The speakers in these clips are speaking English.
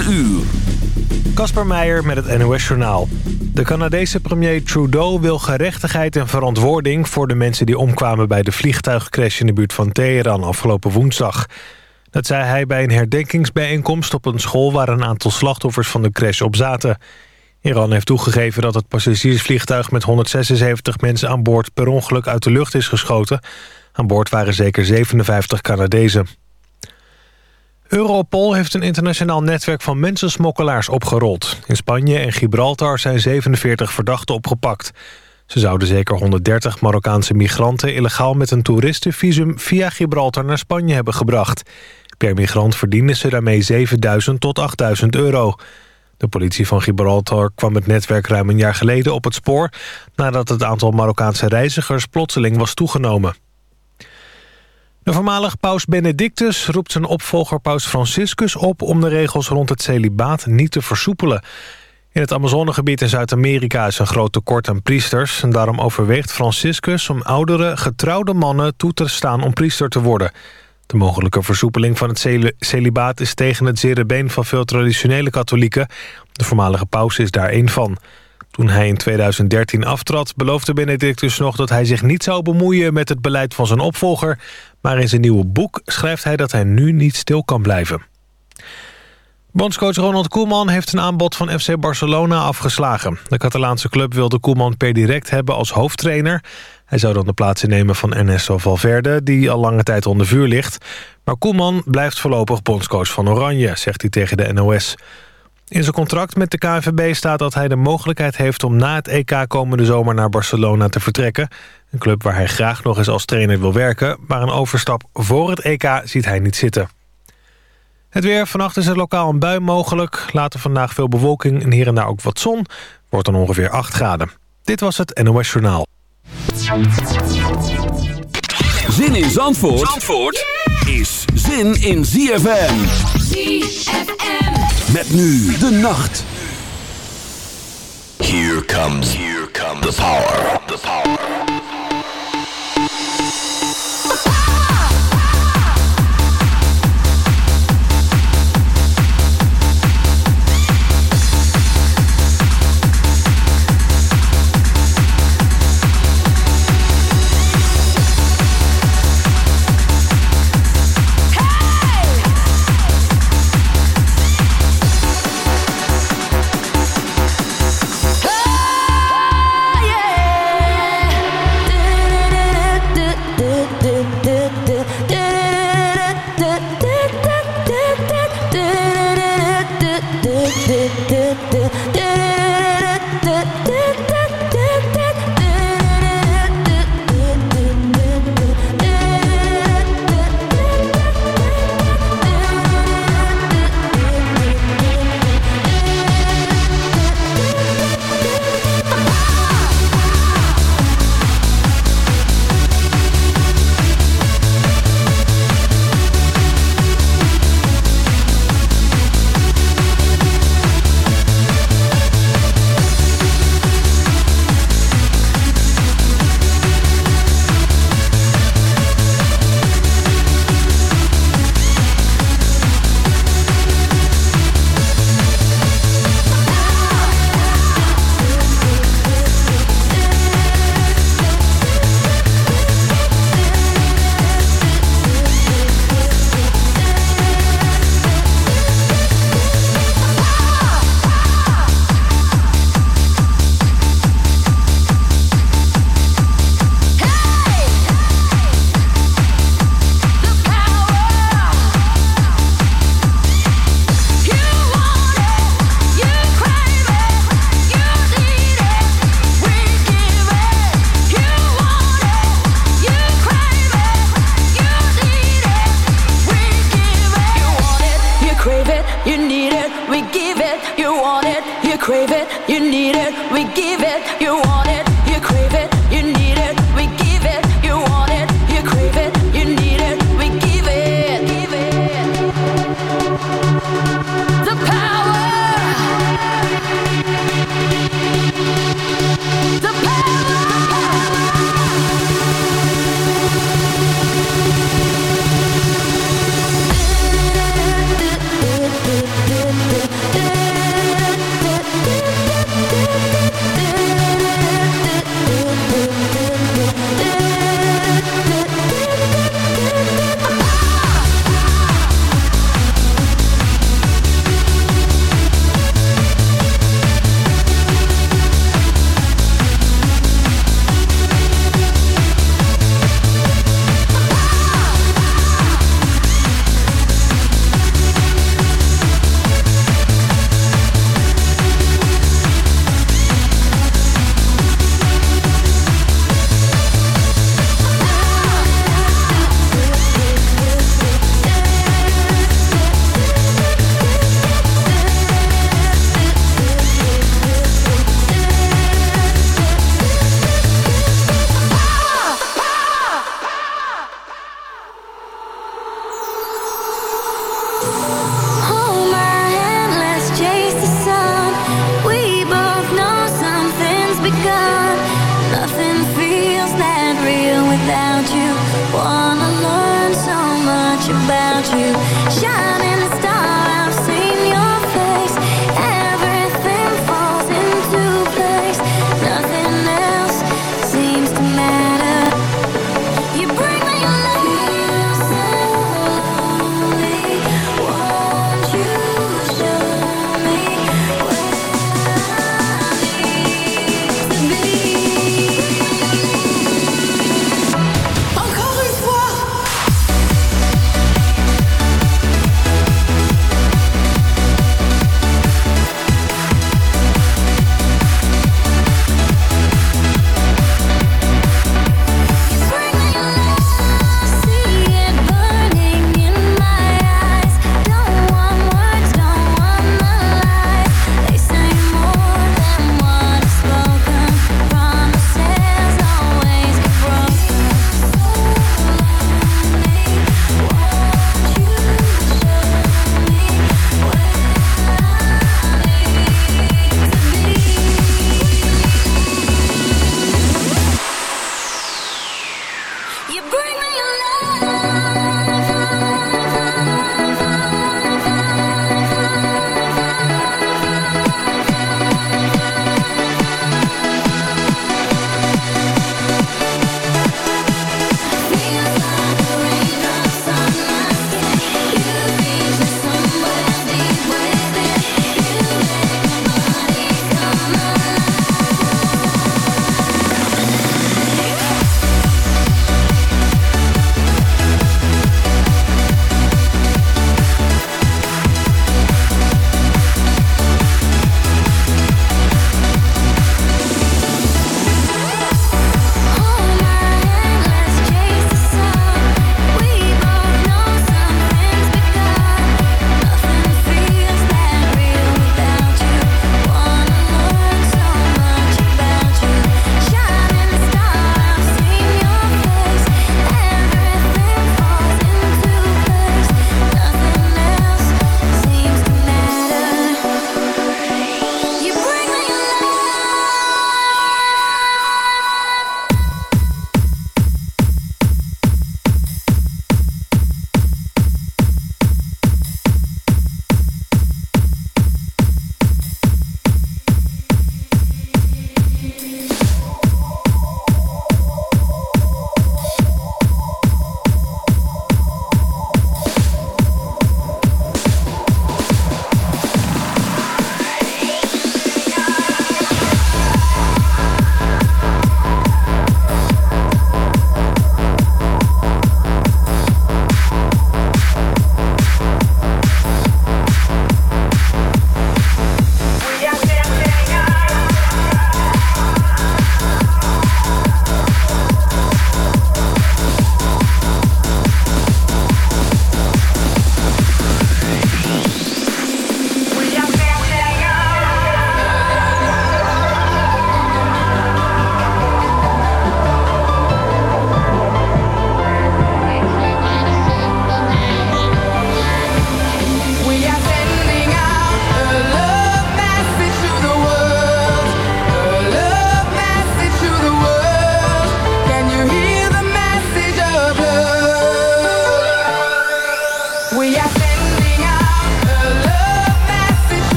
4 uur. Kasper Meijer met het NOS-journaal. De Canadese premier Trudeau wil gerechtigheid en verantwoording... voor de mensen die omkwamen bij de vliegtuigcrash in de buurt van Teheran afgelopen woensdag. Dat zei hij bij een herdenkingsbijeenkomst op een school... waar een aantal slachtoffers van de crash op zaten. Iran heeft toegegeven dat het passagiersvliegtuig met 176 mensen aan boord... per ongeluk uit de lucht is geschoten. Aan boord waren zeker 57 Canadezen. Europol heeft een internationaal netwerk van mensensmokkelaars opgerold. In Spanje en Gibraltar zijn 47 verdachten opgepakt. Ze zouden zeker 130 Marokkaanse migranten... illegaal met een toeristenvisum via Gibraltar naar Spanje hebben gebracht. Per migrant verdienen ze daarmee 7000 tot 8000 euro. De politie van Gibraltar kwam het netwerk ruim een jaar geleden op het spoor... nadat het aantal Marokkaanse reizigers plotseling was toegenomen. De voormalig paus Benedictus roept zijn opvolger paus Franciscus op... om de regels rond het celibaat niet te versoepelen. In het Amazonegebied in Zuid-Amerika is een groot tekort aan priesters... en daarom overweegt Franciscus om oudere, getrouwde mannen toe te staan om priester te worden. De mogelijke versoepeling van het celibaat is tegen het zere been van veel traditionele katholieken. De voormalige paus is daar één van. Toen hij in 2013 aftrad, beloofde Benedictus nog dat hij zich niet zou bemoeien met het beleid van zijn opvolger. Maar in zijn nieuwe boek schrijft hij dat hij nu niet stil kan blijven. Bondscoach Ronald Koeman heeft een aanbod van FC Barcelona afgeslagen. De Catalaanse club wilde Koeman per direct hebben als hoofdtrainer. Hij zou dan de plaats innemen van Ernesto Valverde, die al lange tijd onder vuur ligt. Maar Koeman blijft voorlopig bondscoach van Oranje, zegt hij tegen de NOS. In zijn contract met de KNVB staat dat hij de mogelijkheid heeft... om na het EK komende zomer naar Barcelona te vertrekken. Een club waar hij graag nog eens als trainer wil werken... maar een overstap voor het EK ziet hij niet zitten. Het weer. Vannacht is er lokaal een bui mogelijk. Later vandaag veel bewolking en hier en daar ook wat zon. Wordt dan ongeveer 8 graden. Dit was het NOS Journaal. Zin in Zandvoort, Zandvoort is zin in ZFM. ZFM. Met nu de nacht. Here comes, here comes the power, the power.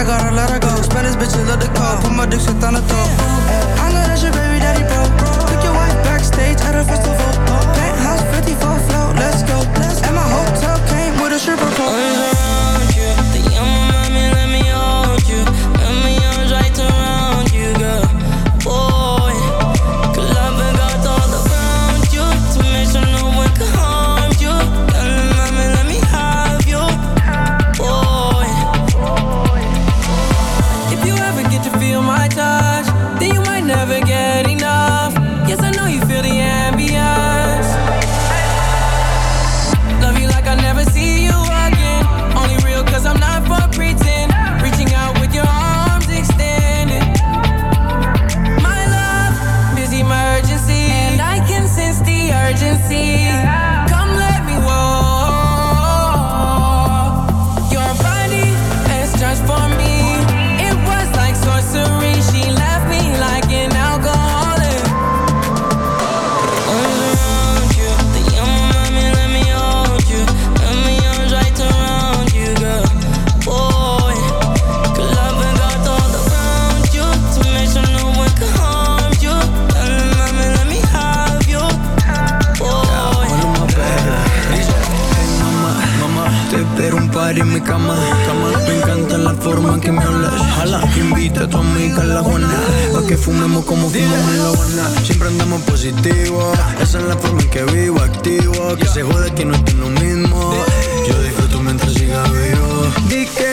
I gotta let her go. Spanish bitch, love the call. Put my dick shit on the top. I know that your baby tu amiga la buena. Pa' que fumemos como fumamos en la buena. Siempre andamos positivo. Esa es la forma en que vivo, activo. Que se jode que no estoy lo mismo. Yo disfruto mientras siga vivo.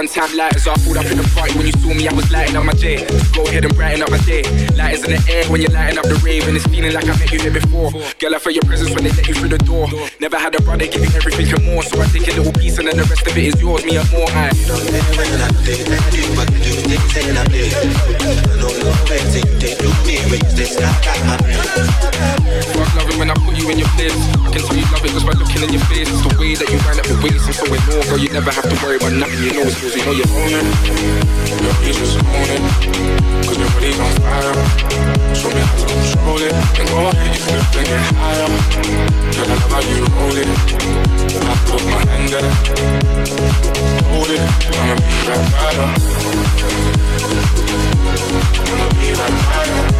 One time lighters up. Pulled up in the party when you saw me, I was lighting up my day. Go ahead and brighten up my day. Lighters in the air when you're lighting up the rave, and it's feeling like I met you here before. Girl, I felt your presence when they let you through the door. Never had a brother give you everything and more, so I take a little piece and then the rest of it is yours, me and more. I don't know when I did, I do, but you do things and I. No, no, wait till you take to me, wait, this I got Fuck loving when I put you in your place. I can tell you love it just by looking in your face. It's the way that you wind up your waist, I'm so in awe, girl. You never have to worry about nothing, you know it's cause you. Your peace just own cause your body's on fire. Me how to control it, and go ahead, you flip and I you. I put my hand hold it, be right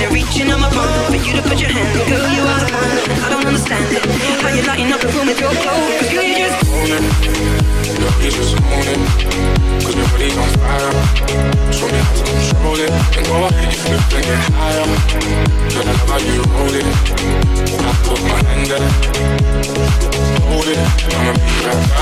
it. Reaching on my phone for you to put your hand. Girl, you are. I don't understand. How you lighting up the room with your clothes? You just just it. Cause on fire. Show me how to control it. And go ahead, you flip higher. Girl, how you roll it. I put my hand there. Hold it. I'ma be right by.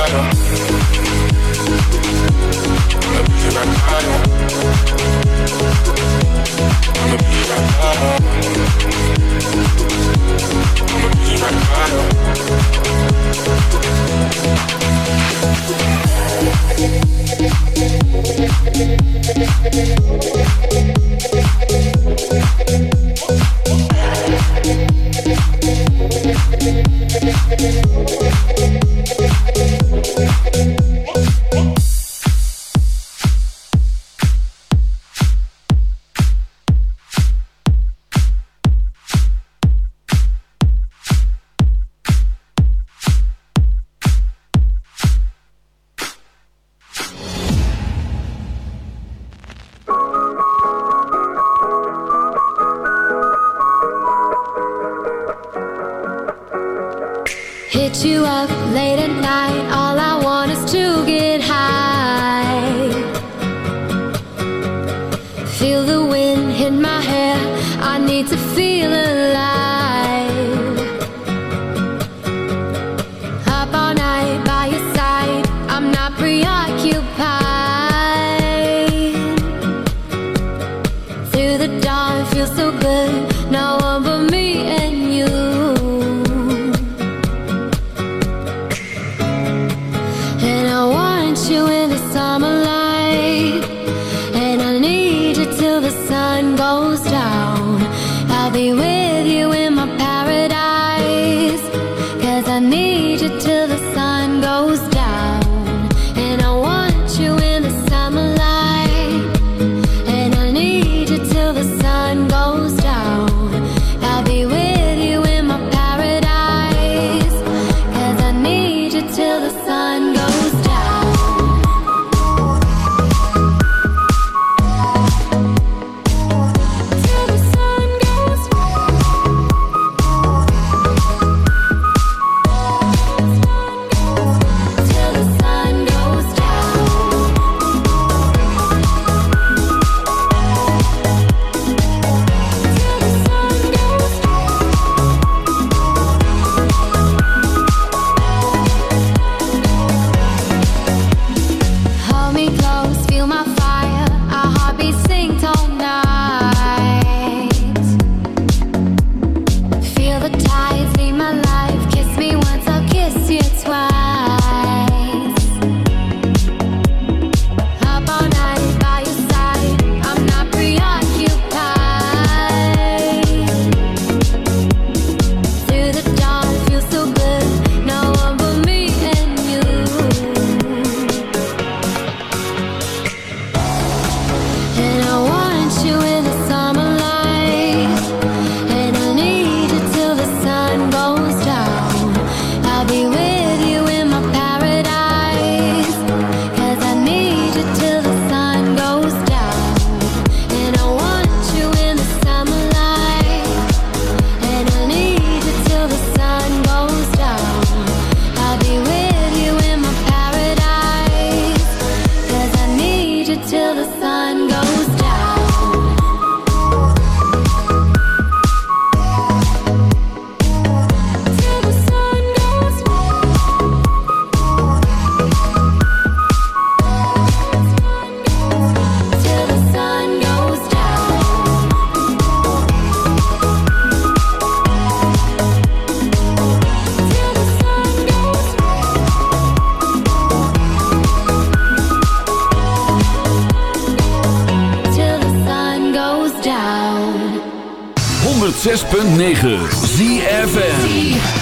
106.9 ZFN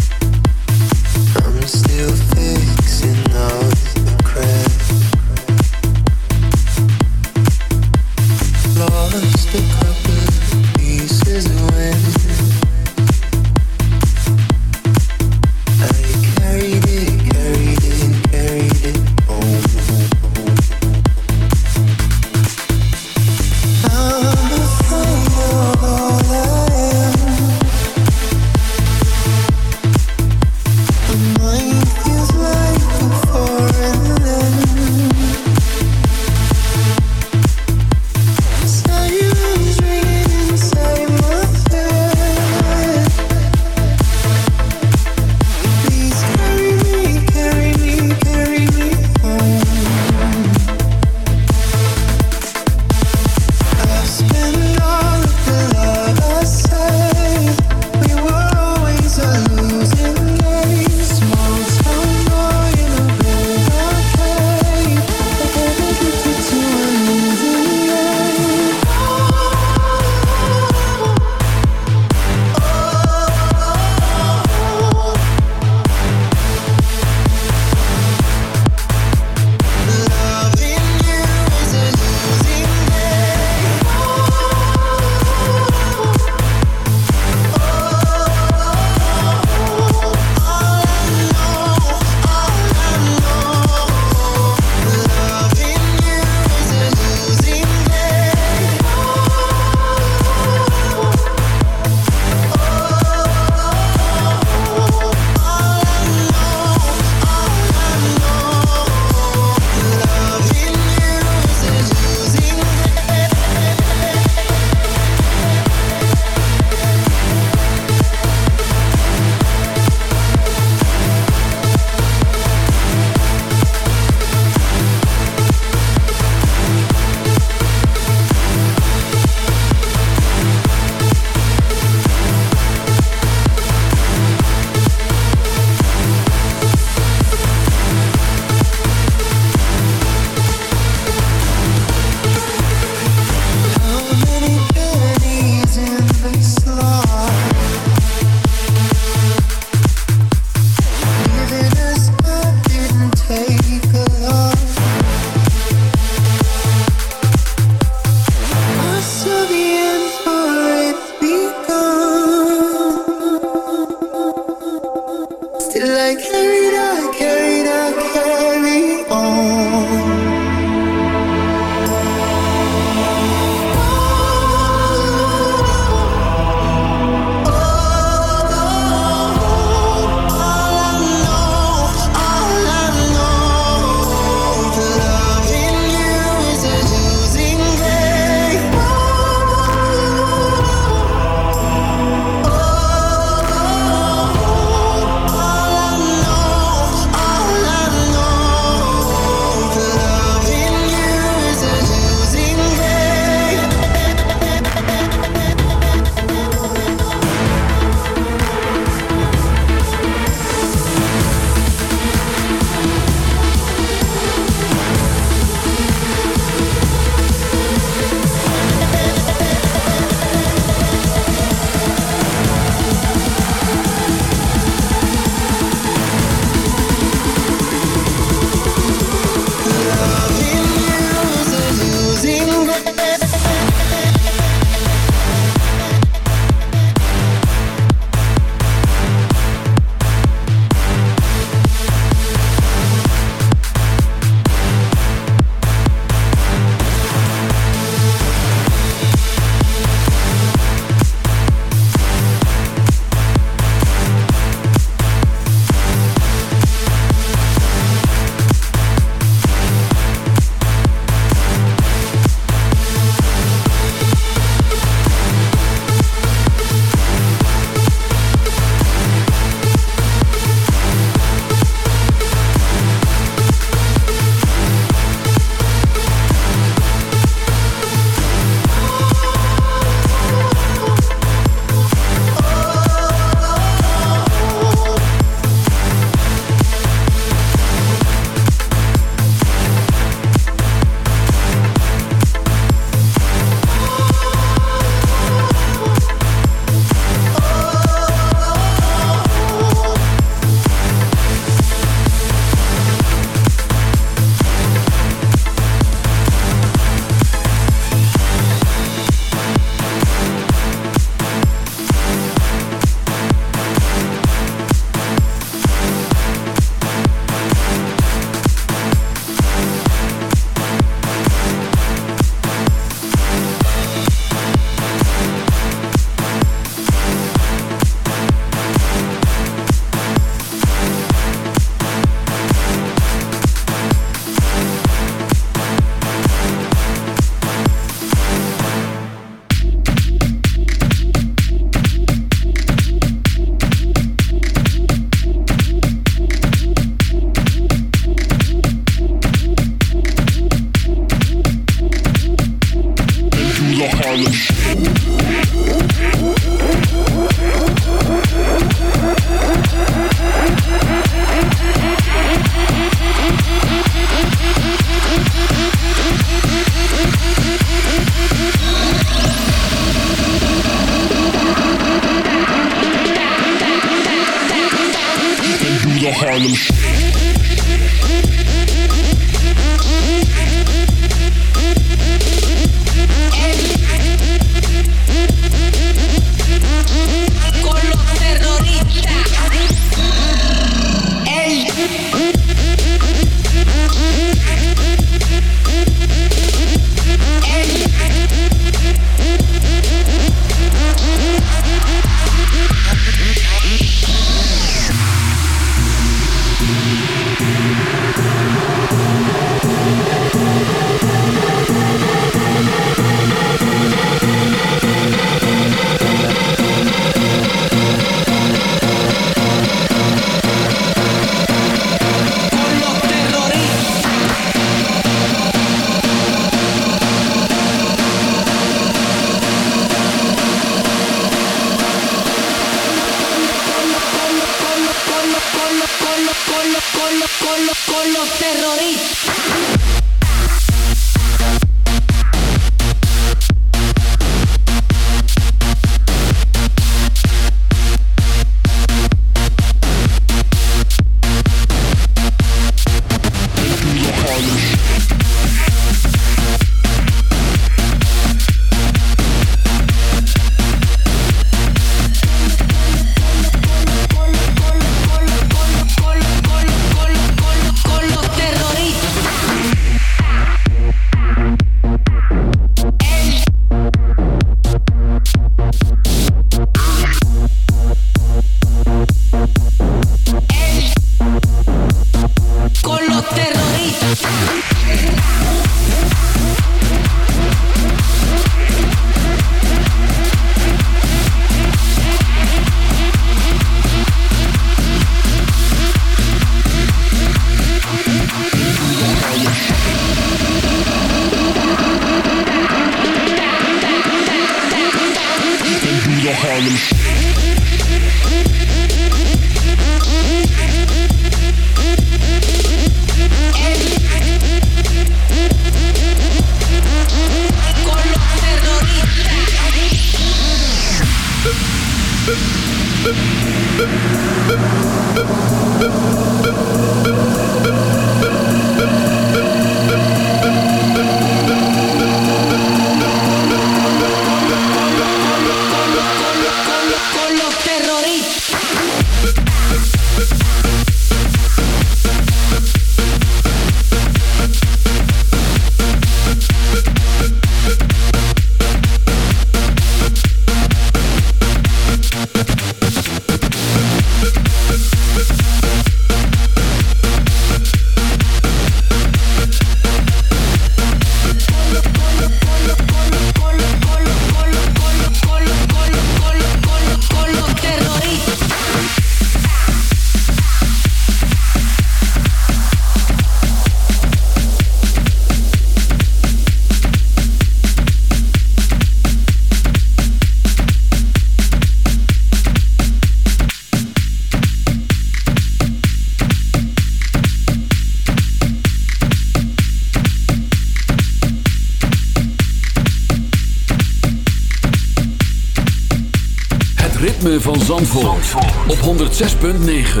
Zandvoort, op 106.9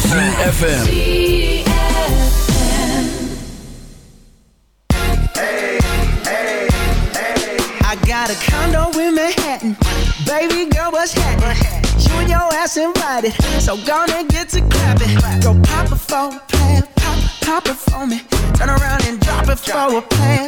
CFFM I got a condo in Manhattan. Baby girl, what's happening? You and your ass invited. So gonna get to clapping. Go pop a plan Pop, pop it for me. Turn around and drop it for a plan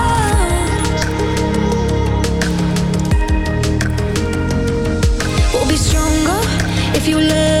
you love.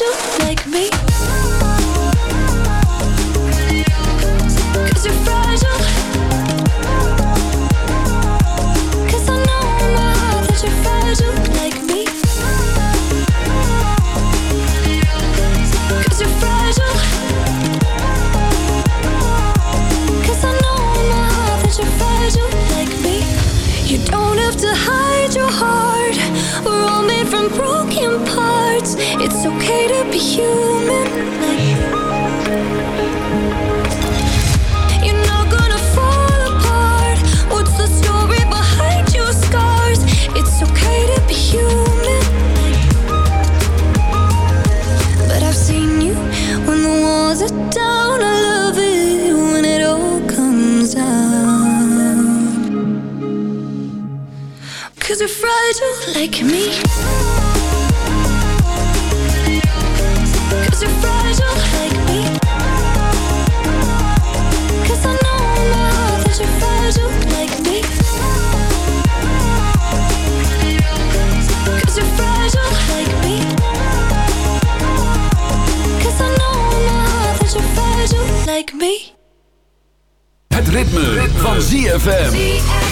you like me? do like me Cause you're fragile like me Cause I know in my heart that you're fragile like me Cause you're fragile like me Cause I know in my heart that you're fragile like me Het ritme, ritme. van ZFM.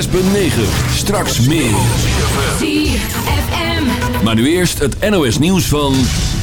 106.9. Straks meer. Maar nu eerst het NOS nieuws van...